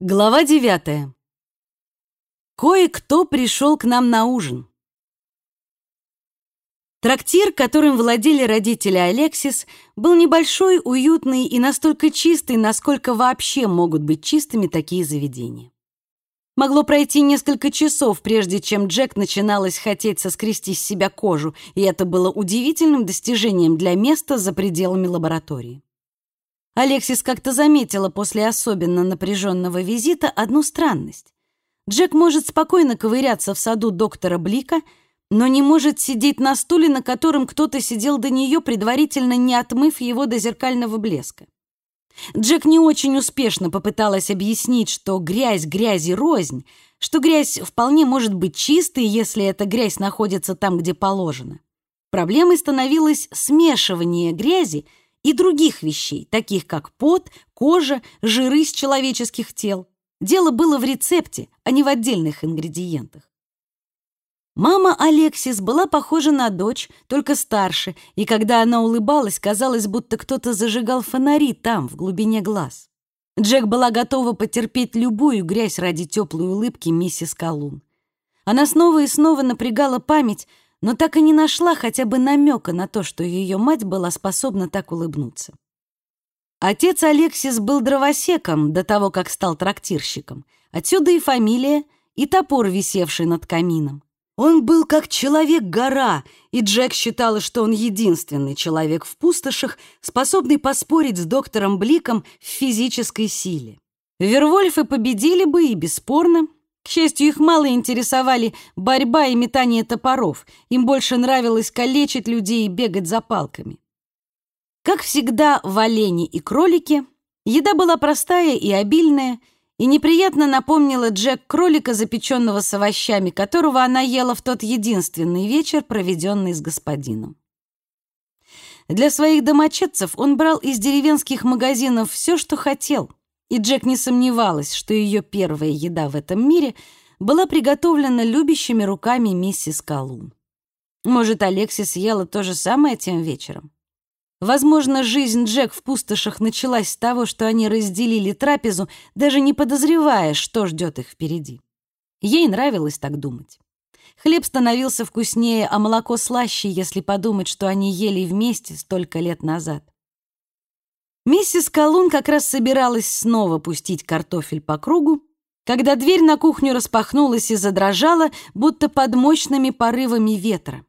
Глава девятая. Кое-кто пришел к нам на ужин. Трактир, которым владели родители Алексис, был небольшой, уютный и настолько чистый, насколько вообще могут быть чистыми такие заведения. Могло пройти несколько часов, прежде чем Джек начиналось хотеть соскрести с себя кожу, и это было удивительным достижением для места за пределами лаборатории. Алексис как-то заметила после особенно напряженного визита одну странность. Джек может спокойно ковыряться в саду доктора Блика, но не может сидеть на стуле, на котором кто-то сидел до нее, предварительно не отмыв его до зеркального блеска. Джек не очень успешно попыталась объяснить, что грязь грязи рознь, что грязь вполне может быть чистой, если эта грязь находится там, где положено. Проблемой становилось смешивание грязи и других вещей, таких как пот, кожа, жиры с человеческих тел. Дело было в рецепте, а не в отдельных ингредиентах. Мама Алексис была похожа на дочь, только старше, и когда она улыбалась, казалось, будто кто-то зажигал фонари там, в глубине глаз. Джек была готова потерпеть любую грязь ради теплой улыбки миссис Колун. Она снова и снова напрягала память, но так и не нашла хотя бы намека на то, что ее мать была способна так улыбнуться. Отец Алексис был дровосеком до того, как стал трактирщиком. Отсюда и фамилия, и топор, висевший над камином. Он был как человек-гора, и Джек считала, что он единственный человек в пустошах, способный поспорить с доктором Бликом в физической силе. Вервольфы победили бы и бесспорно, к счастью, их мало интересовали борьба и метание топоров. Им больше нравилось калечить людей и бегать за палками. Как всегда в олене и кролике, еда была простая и обильная, и неприятно напомнила Джек кролика, запеченного с овощами, которого она ела в тот единственный вечер, проведенный с господином. Для своих домочадцев он брал из деревенских магазинов все, что хотел — и Джек не сомневалась, что ее первая еда в этом мире была приготовлена любящими руками миссис Колун. Может, Алексис ела то же самое тем вечером? Возможно, жизнь Джек в пустошах началась с того, что они разделили трапезу, даже не подозревая, что ждет их впереди. Ей нравилось так думать. Хлеб становился вкуснее, а молоко слаще, если подумать, что они ели вместе столько лет назад. Миссис Колун как раз собиралась снова пустить картофель по кругу, когда дверь на кухню распахнулась и задрожала, будто под мощными порывами ветра.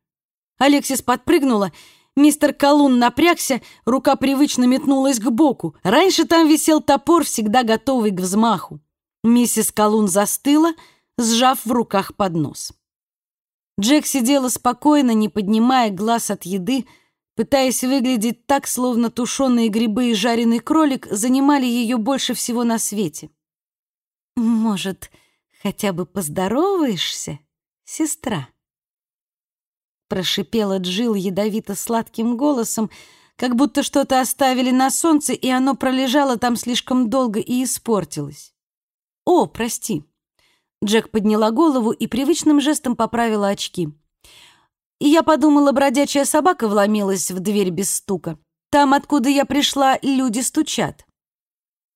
Алексис подпрыгнула, мистер Колун напрягся, рука привычно метнулась к боку. Раньше там висел топор, всегда готовый к взмаху. Миссис Колун застыла, сжав в руках поднос. Джек сидела спокойно, не поднимая глаз от еды, пытаясь выглядеть так, словно тушеные грибы и жареный кролик занимали ее больше всего на свете. «Может, хотя бы поздороваешься, сестра?» Прошипела Джил ядовито-сладким голосом, как будто что-то оставили на солнце, и оно пролежало там слишком долго и испортилось. «О, прости!» Джек подняла голову и привычным жестом поправила очки и я подумала, бродячая собака вломилась в дверь без стука. Там, откуда я пришла, люди стучат.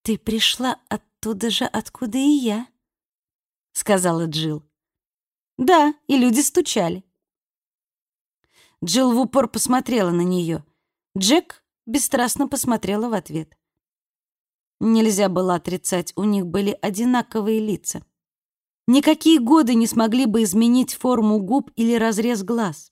«Ты пришла оттуда же, откуда и я», — сказала Джилл. «Да, и люди стучали». Джилл в упор посмотрела на нее. Джек бесстрастно посмотрела в ответ. Нельзя было отрицать, у них были одинаковые лица. Никакие годы не смогли бы изменить форму губ или разрез глаз.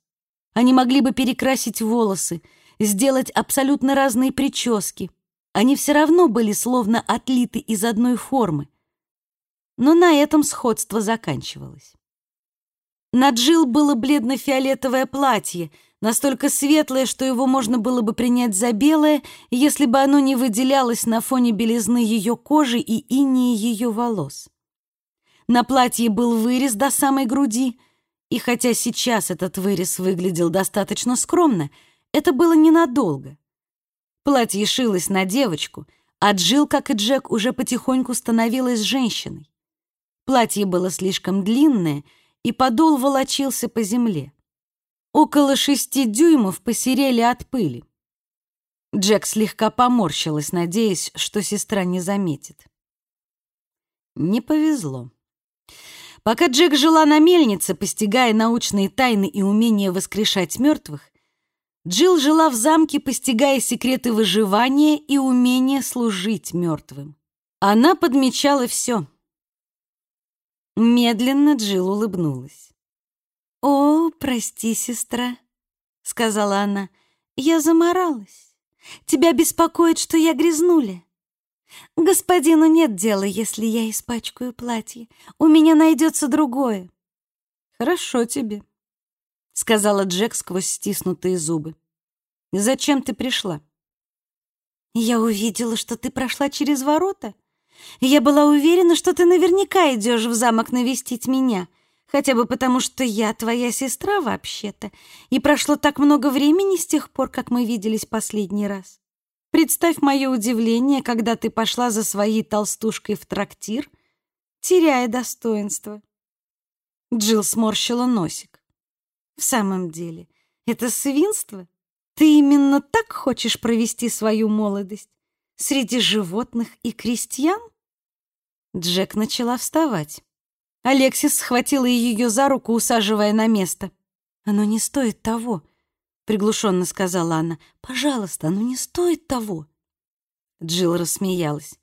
Они могли бы перекрасить волосы, сделать абсолютно разные прически. Они все равно были словно отлиты из одной формы. Но на этом сходство заканчивалось. На Джил было бледно-фиолетовое платье, настолько светлое, что его можно было бы принять за белое, если бы оно не выделялось на фоне белизны ее кожи и инии ее волос. На платье был вырез до самой груди — и хотя сейчас этот вырез выглядел достаточно скромно, это было ненадолго. Платье шилось на девочку, а Джилл, как и Джек, уже потихоньку становилась женщиной. Платье было слишком длинное, и подол волочился по земле. Около шести дюймов посерели от пыли. Джек слегка поморщилась, надеясь, что сестра не заметит. Не повезло. Пока Джек жила на мельнице, постигая научные тайны и умение воскрешать мертвых, Джилл жила в замке, постигая секреты выживания и умение служить мертвым. Она подмечала все. Медленно Джилл улыбнулась. «О, прости, сестра», — сказала она, — «я заморалась. Тебя беспокоит, что я грязнуля. Господину нет дела, если я испачкаю платье. У меня найдется другое». «Хорошо тебе», — сказала Джек сквозь стиснутые зубы. «Зачем ты пришла?» «Я увидела, что ты прошла через ворота. Я была уверена, что ты наверняка идешь в замок навестить меня, хотя бы потому, что я твоя сестра вообще-то, и прошло так много времени с тех пор, как мы виделись последний раз. Представь мое удивление, когда ты пошла за своей толстушкой в трактир, теряя достоинство». Джилл сморщила носик. «В самом деле, это свинство? Ты именно так хочешь провести свою молодость? Среди животных и крестьян?» Джек начала вставать. Алексис схватила ее за руку, усаживая на место. «Оно не стоит того», — приглушенно сказала она. «Пожалуйста, оно не стоит того». Джилл рассмеялась.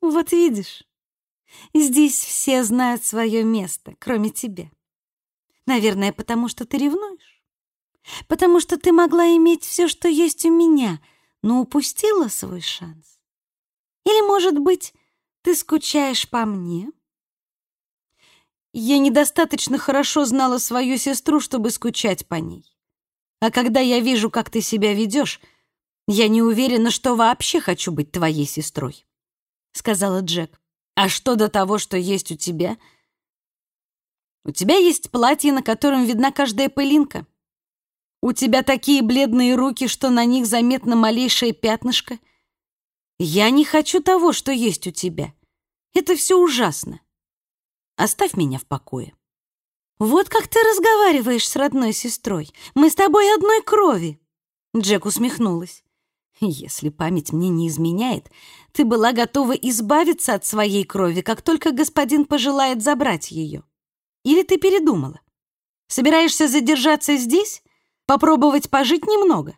«Вот видишь, здесь все знают свое место, кроме тебя. Наверное, потому что ты ревнуешь. Потому что ты могла иметь все, что есть у меня, но упустила свой шанс. Или, может быть, ты скучаешь по мне?» Я недостаточно хорошо знала свою сестру, чтобы скучать по ней. А когда я вижу, как ты себя ведешь, я не уверена, что вообще хочу быть твоей сестрой», — сказала Джек. «А что до того, что есть у тебя?» «У тебя есть платье, на котором видна каждая пылинка. У тебя такие бледные руки, что на них заметно малейшее пятнышко. Я не хочу того, что есть у тебя. Это все ужасно. Оставь меня в покое. Вот как ты разговариваешь с родной сестрой. Мы с тобой одной крови. Джек усмехнулась. Если память мне не изменяет, ты была готова избавиться от своей крови, как только господин пожелает забрать ее. Или ты передумала? Собираешься задержаться здесь? Попробовать пожить немного?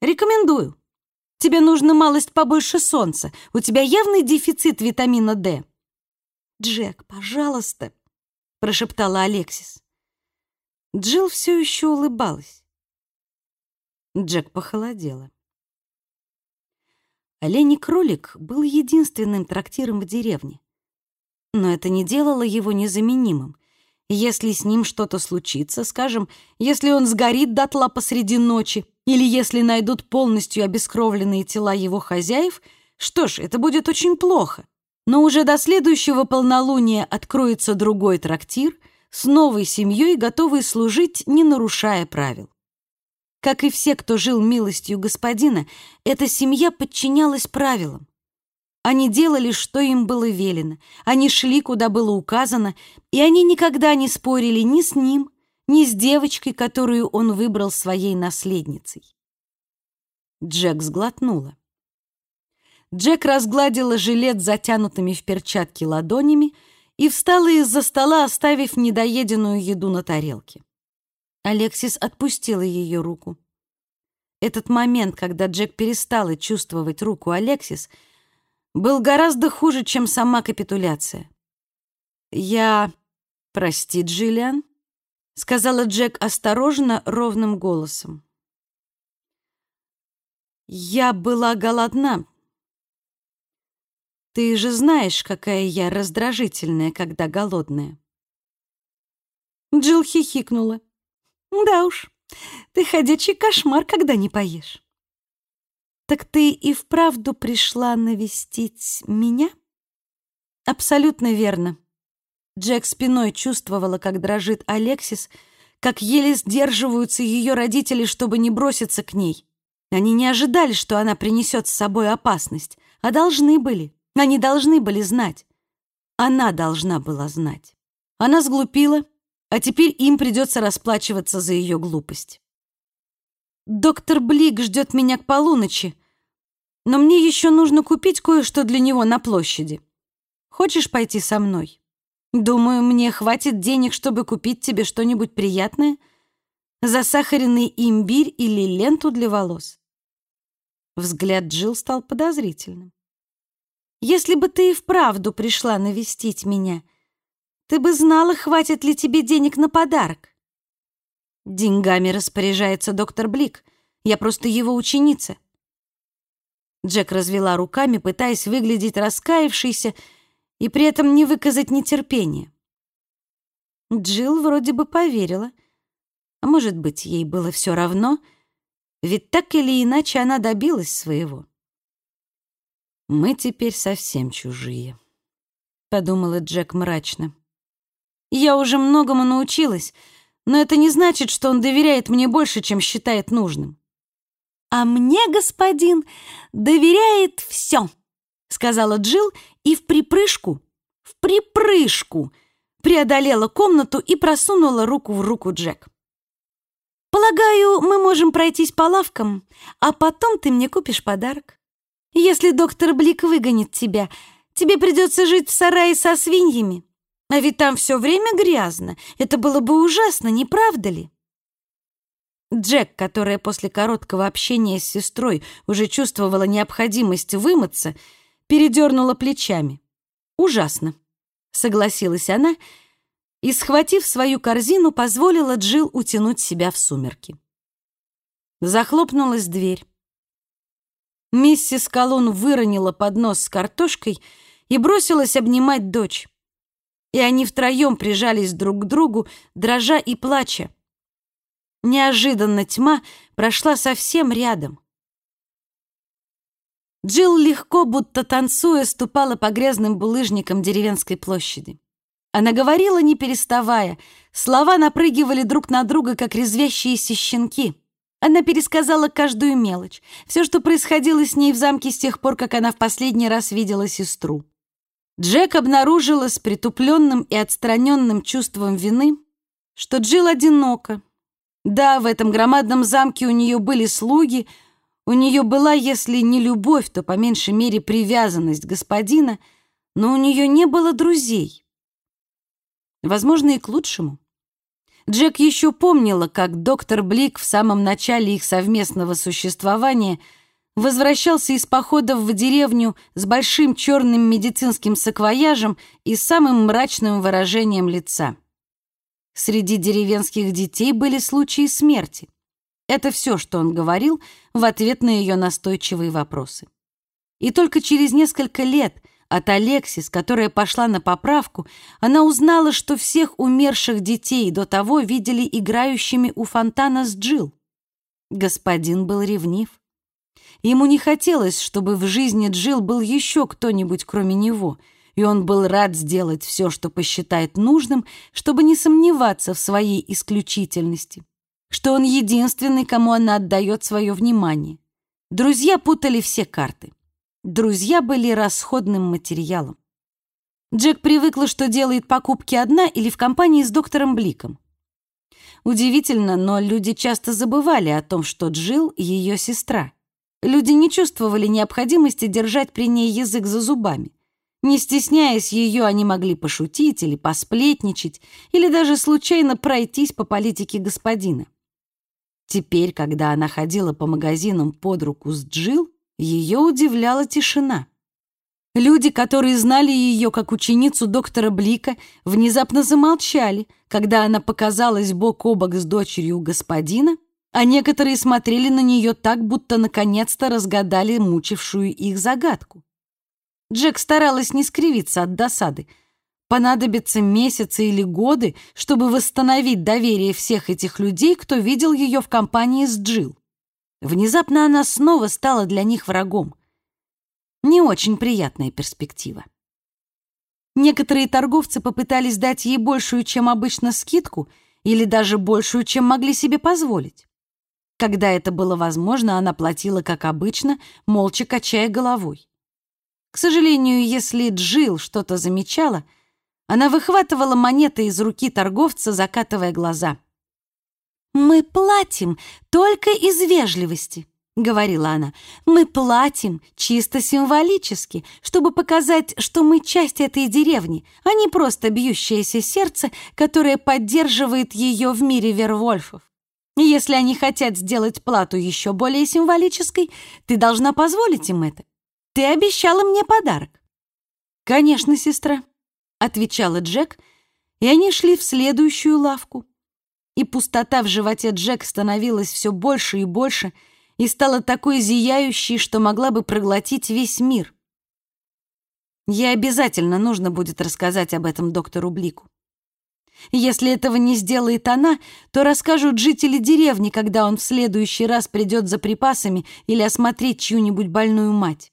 Рекомендую. Тебе нужно малость побольше солнца. У тебя явный дефицит витамина D. Джек, пожалуйста, прошептала Алексис. Джилл все еще улыбалась. Джек похолодела. Олень кролик был единственным трактиром в деревне. Но это не делало его незаменимым. Если с ним что-то случится, скажем, если он сгорит дотла посреди ночи, или если найдут полностью обескровленные тела его хозяев, что ж, это будет очень плохо. Но уже до следующего полнолуния откроется другой трактир с новой семьей, готовый служить, не нарушая правил. Как и все, кто жил милостью господина, эта семья подчинялась правилам. Они делали, что им было велено, они шли, куда было указано, и они никогда не спорили ни с ним, ни с девочкой, которую он выбрал своей наследницей. Джек сглотнула. Джек разгладила жилет затянутыми в перчатки ладонями и встала из-за стола, оставив недоеденную еду на тарелке. Алексис отпустила ее руку. Этот момент, когда Джек перестала чувствовать руку Алексис, был гораздо хуже, чем сама капитуляция. «Я... прости, Джиллиан», — сказала Джек осторожно, ровным голосом. «Я была голодна, ты же знаешь, какая я раздражительная, когда голодная. Джилл хихикнула. Да уж, ты ходячий кошмар, когда не поешь. Так ты и вправду пришла навестить меня? Абсолютно верно. Джек спиной чувствовала, как дрожит Алексис, как еле сдерживаются ее родители, чтобы не броситься к ней. Они не ожидали, что она принесет с собой опасность, а должны были. Они должны были знать. Она должна была знать. Она сглупила, а теперь им придется расплачиваться за ее глупость. Доктор Блик ждет меня к полуночи, но мне еще нужно купить кое-что для него на площади. Хочешь пойти со мной? Думаю, мне хватит денег, чтобы купить тебе что-нибудь приятное. Засахаренный имбирь или ленту для волос». Взгляд Джилл стал подозрительным. «Если бы ты и вправду пришла навестить меня, ты бы знала, хватит ли тебе денег на подарок. Деньгами распоряжается доктор Блик. Я просто его ученица. Джек развела руками, пытаясь выглядеть раскаявшейся и при этом не выказать нетерпения. Джилл вроде бы поверила. А может быть, ей было все равно, ведь так или иначе она добилась своего. «Мы теперь совсем чужие», — подумала Джек мрачно. Я уже многому научилась, но это не значит, что он доверяет мне больше, чем считает нужным. «А мне, господин, доверяет все», — сказала Джилл и в припрыжку, в припрыжку преодолела комнату и просунула руку в руку Джек. «Полагаю, мы можем пройтись по лавкам, а потом ты мне купишь подарок. Если доктор Блик выгонит тебя, тебе придется жить в сарае со свиньями. А ведь там все время грязно. Это было бы ужасно, не правда ли? Джек, которая после короткого общения с сестрой уже чувствовала необходимость вымыться, передернула плечами. «Ужасно», — согласилась она и, схватив свою корзину, позволила Джил утянуть себя в сумерки. Захлопнулась дверь. Миссис Колон выронила поднос с картошкой и бросилась обнимать дочь и они втроем прижались друг к другу, дрожа и плача. Неожиданно тьма прошла совсем рядом. Джилл легко, будто танцуя, ступала по грязным булыжникам деревенской площади. Она говорила, не переставая. Слова напрыгивали друг на друга, как резвящиеся щенки. Она пересказала каждую мелочь, все, что происходило с ней в замке с тех пор, как она в последний раз видела сестру. Джек обнаружила с притупленным и отстраненным чувством вины, что Джилл одинока. Да, в этом громадном замке у нее были слуги, у нее была, если не любовь, то по меньшей мере привязанность господина, но у нее не было друзей. Возможно, и к лучшему. Джек еще помнила, как доктор Блик в самом начале их совместного существования – возвращался из походов в деревню с большим черным медицинским саквояжем и самым мрачным выражением лица. Среди деревенских детей были случаи смерти. Это все, что он говорил в ответ на ее настойчивые вопросы. И только через несколько лет от Алексис, которая пошла на поправку, она узнала, что всех умерших детей до того видели играющими у фонтана с Джил. Господин был ревнив. Ему не хотелось, чтобы в жизни Джил был еще кто-нибудь, кроме него, и он был рад сделать все, что посчитает нужным, чтобы не сомневаться в своей исключительности, что он единственный, кому она отдает свое внимание. Друзья путали все карты. Друзья были расходным материалом. Джек привыкла, что делает покупки одна или в компании с доктором Бликом. Удивительно, но люди часто забывали о том, что Джил — ее сестра. Люди не чувствовали необходимости держать при ней язык за зубами. Не стесняясь ее, они могли пошутить или посплетничать, или даже случайно пройтись по политике господина. Теперь, когда она ходила по магазинам под руку с Джил, ее удивляла тишина. Люди, которые знали ее как ученицу доктора Блика, внезапно замолчали, когда она показалась бок о бок с дочерью господина а некоторые смотрели на нее так, будто наконец-то разгадали мучившую их загадку. Джек старалась не скривиться от досады. Понадобятся месяцы или годы, чтобы восстановить доверие всех этих людей, кто видел ее в компании с Джилл. Внезапно она снова стала для них врагом. Не очень приятная перспектива. Некоторые торговцы попытались дать ей большую, чем обычно, скидку или даже большую, чем могли себе позволить. Когда это было возможно, она платила, как обычно, молча качая головой. К сожалению, если Джил что-то замечала, она выхватывала монеты из руки торговца, закатывая глаза. «Мы платим только из вежливости», — говорила она, — «мы платим чисто символически, чтобы показать, что мы часть этой деревни, а не просто бьющееся сердце, которое поддерживает ее в мире вервольфов. Если они хотят сделать плату еще более символической, ты должна позволить им это. Ты обещала мне подарок». «Конечно, сестра», — отвечала Джек, и они шли в следующую лавку. И пустота в животе Джек становилась все больше и больше — и стала такой зияющей, что могла бы проглотить весь мир. Ей обязательно нужно будет рассказать об этом доктору Блику. Если этого не сделает она, то расскажут жители деревни, когда он в следующий раз придет за припасами или осмотреть чью-нибудь больную мать.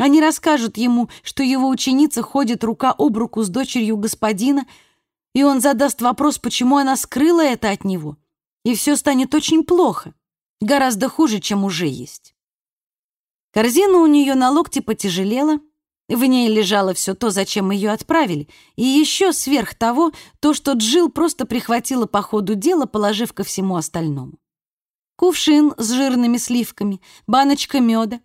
Они расскажут ему, что его ученица ходит рука об руку с дочерью господина, и он задаст вопрос, почему она скрыла это от него. И все станет очень плохо. Гораздо хуже, чем уже есть. Корзина у нее на локте потяжелела, в ней лежало все то, зачем ее отправили, и еще сверх того, то, что Джил просто прихватила по ходу дела, положив ко всему остальному. Кувшин с жирными сливками, баночка меда.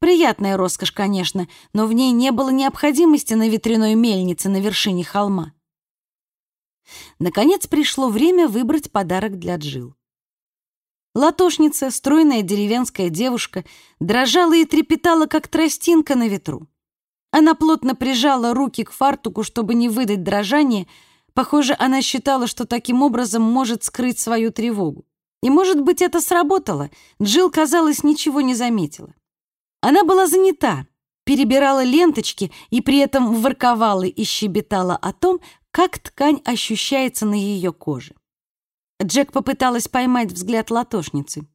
Приятная роскошь, конечно, но в ней не было необходимости на ветряной мельнице на вершине холма. Наконец пришло время выбрать подарок для Джил. Латошница, стройная деревенская девушка, дрожала и трепетала, как тростинка на ветру. Она плотно прижала руки к фартуку, чтобы не выдать дрожание. Похоже, она считала, что таким образом может скрыть свою тревогу. И, может быть, это сработало. Джилл, казалось, ничего не заметила. Она была занята, перебирала ленточки и при этом ворковала и щебетала о том, как ткань ощущается на ее коже. Джек попыталась поймать взгляд латошницы.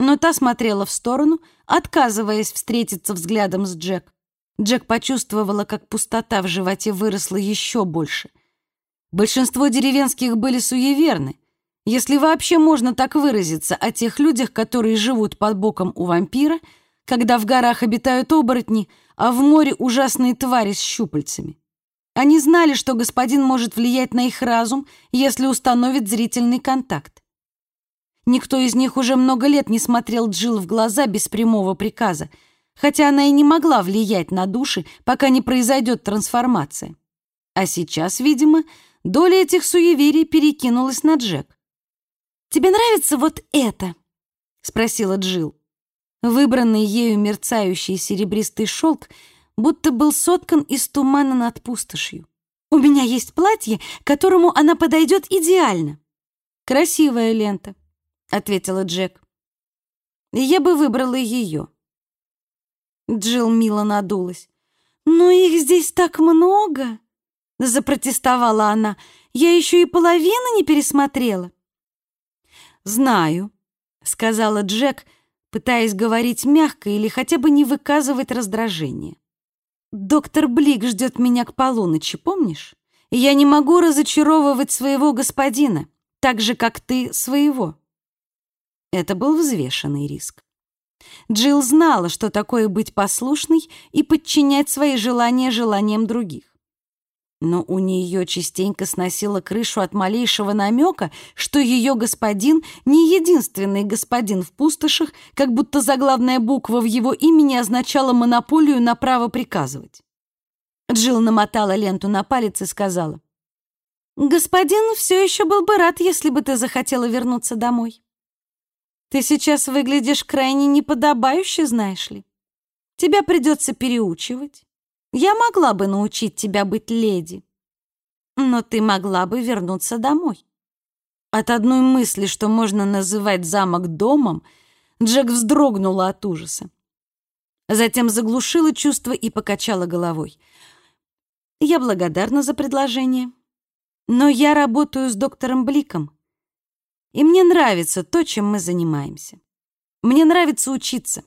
Но та смотрела в сторону, отказываясь встретиться взглядом с Джек. Джек почувствовала, как пустота в животе выросла еще больше. Большинство деревенских были суеверны, если вообще можно так выразиться о тех людях, которые живут под боком у вампира, когда в горах обитают оборотни, а в море ужасные твари с щупальцами. Они знали, что господин может влиять на их разум, если установит зрительный контакт. Никто из них уже много лет не смотрел Джил в глаза без прямого приказа, хотя она и не могла влиять на души, пока не произойдет трансформация. А сейчас, видимо, доля этих суеверий перекинулась на Джек. «Тебе нравится вот это?» — спросила Джил. Выбранный ею мерцающий серебристый шелк — будто был соткан из тумана над пустошью. У меня есть платье, которому она подойдет идеально. Красивая лента, ответила Джек. Я бы выбрала ее. Джилл мило надулась. «Но их здесь так много!» — запротестовала она. «Я еще и половину не пересмотрела». «Знаю», — сказала Джек, пытаясь говорить мягко или хотя бы не выказывать раздражение. Доктор Блик ждет меня к полуночи, помнишь? я не могу разочаровывать своего господина, так же, как ты своего. Это был взвешенный риск. Джилл знала, что такое быть послушной и подчинять свои желания желаниям других но у нее частенько сносило крышу от малейшего намека, что ее господин не единственный господин в пустошах, как будто заглавная буква в его имени означала монополию на право приказывать. Джилл намотала ленту на палец и сказала, «Господин все еще был бы рад, если бы ты захотела вернуться домой. Ты сейчас выглядишь крайне неподобающе, знаешь ли. Тебя придется переучивать. Я могла бы научить тебя быть леди, но ты могла бы вернуться домой. От одной мысли, что можно называть замок домом, Джек вздрогнула от ужаса. Затем заглушила чувство и покачала головой. Я благодарна за предложение, но я работаю с доктором Бликом, и мне нравится то, чем мы занимаемся. Мне нравится учиться.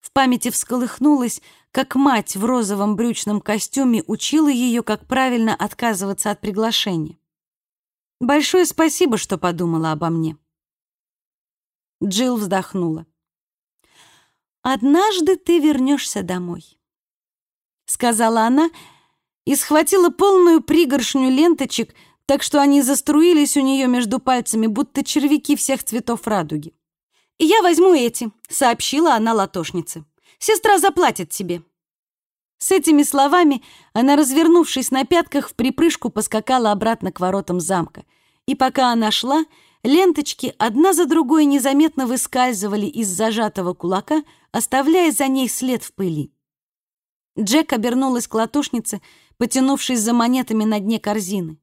В памяти всколыхнулось, как мать в розовом брючном костюме учила ее, как правильно отказываться от приглашения. Большое спасибо, что подумала обо мне. Джилл вздохнула. «Однажды ты вернешься домой», — сказала она и схватила полную пригоршню ленточек, так что они заструились у нее между пальцами, будто червяки всех цветов радуги. «Я возьму эти», — сообщила она латошнице. «Сестра заплатит тебе». С этими словами она, развернувшись на пятках, в припрыжку поскакала обратно к воротам замка. И пока она шла, ленточки одна за другой незаметно выскальзывали из зажатого кулака, оставляя за ней след в пыли. Джек обернулась к латушнице, потянувшись за монетами на дне корзины.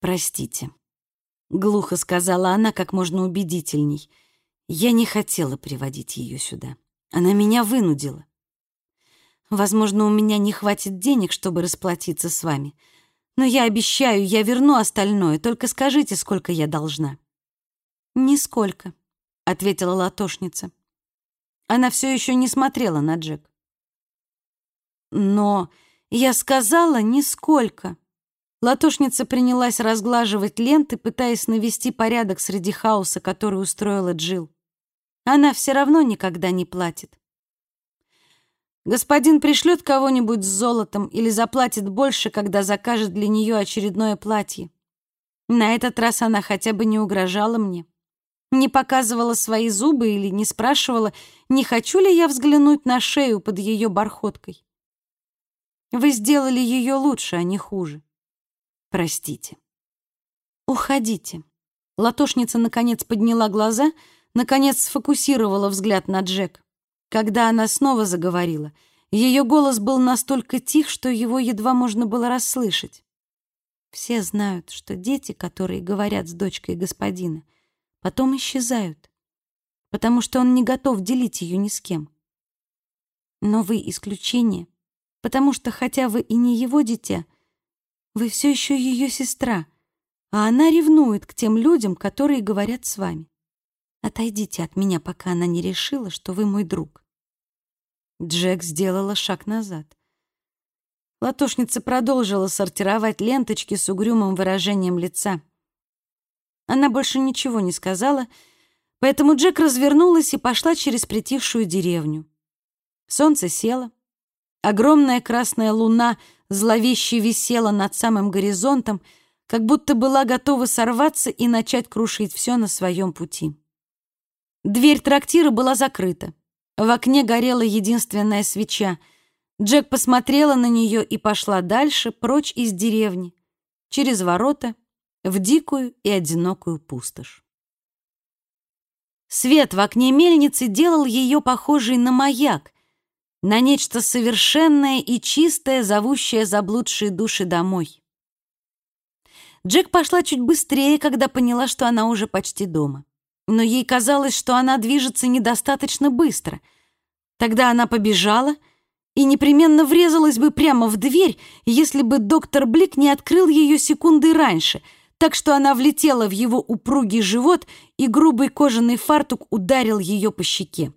«Простите», — глухо сказала она как можно убедительней. «Я не хотела приводить ее сюда. Она меня вынудила. Возможно, у меня не хватит денег, чтобы расплатиться с вами. Но я обещаю, я верну остальное. Только скажите, сколько я должна». «Нисколько», — ответила латошница. Она все еще не смотрела на Джек. «Но я сказала нисколько». Латошница принялась разглаживать ленты, пытаясь навести порядок среди хаоса, который устроила Джил. Она все равно никогда не платит. Господин пришлет кого-нибудь с золотом или заплатит больше, когда закажет для нее очередное платье. На этот раз она хотя бы не угрожала мне. Не показывала свои зубы или не спрашивала, не хочу ли я взглянуть на шею под ее бархоткой. Вы сделали ее лучше, а не хуже. Простите. Уходите. Латошница наконец подняла глаза, наконец сфокусировала взгляд на Джек. Когда она снова заговорила, ее голос был настолько тих, что его едва можно было расслышать. Все знают, что дети, которые говорят с дочкой господина, потом исчезают, потому что он не готов делить ее ни с кем. Но вы исключение, потому что, хотя вы и не его дитя, вы все еще ее сестра, а она ревнует к тем людям, которые говорят с вами. Отойдите от меня, пока она не решила, что вы мой друг. Джек сделала шаг назад. Латушница продолжила сортировать ленточки с угрюмым выражением лица. Она больше ничего не сказала, поэтому Джек развернулась и пошла через притихшую деревню. Солнце село. Огромная красная луна зловеще висела над самым горизонтом, как будто была готова сорваться и начать крушить все на своем пути. Дверь трактира была закрыта. В окне горела единственная свеча. Джек посмотрела на нее и пошла дальше, прочь из деревни, через ворота, в дикую и одинокую пустошь. Свет в окне мельницы делал ее похожей на маяк, на нечто совершенное и чистое, зовущее заблудшие души домой. Джек пошла чуть быстрее, когда поняла, что она уже почти дома но ей казалось, что она движется недостаточно быстро. Тогда она побежала и непременно врезалась бы прямо в дверь, если бы доктор Блик не открыл ее секунды раньше, так что она влетела в его упругий живот, и грубый кожаный фартук ударил ее по щеке.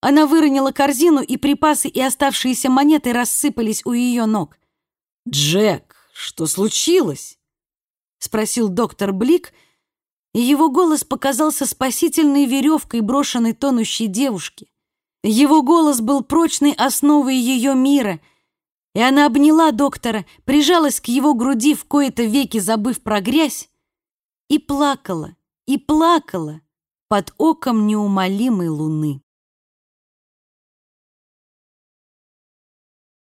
Она выронила корзину, и припасы и оставшиеся монеты рассыпались у ее ног. «Джек, что случилось?» — спросил доктор Блик — и его голос показался спасительной веревкой, брошенной тонущей девушке. Его голос был прочной основой ее мира, и она обняла доктора, прижалась к его груди в кои-то веки, забыв про грязь, и плакала, и плакала под оком неумолимой луны.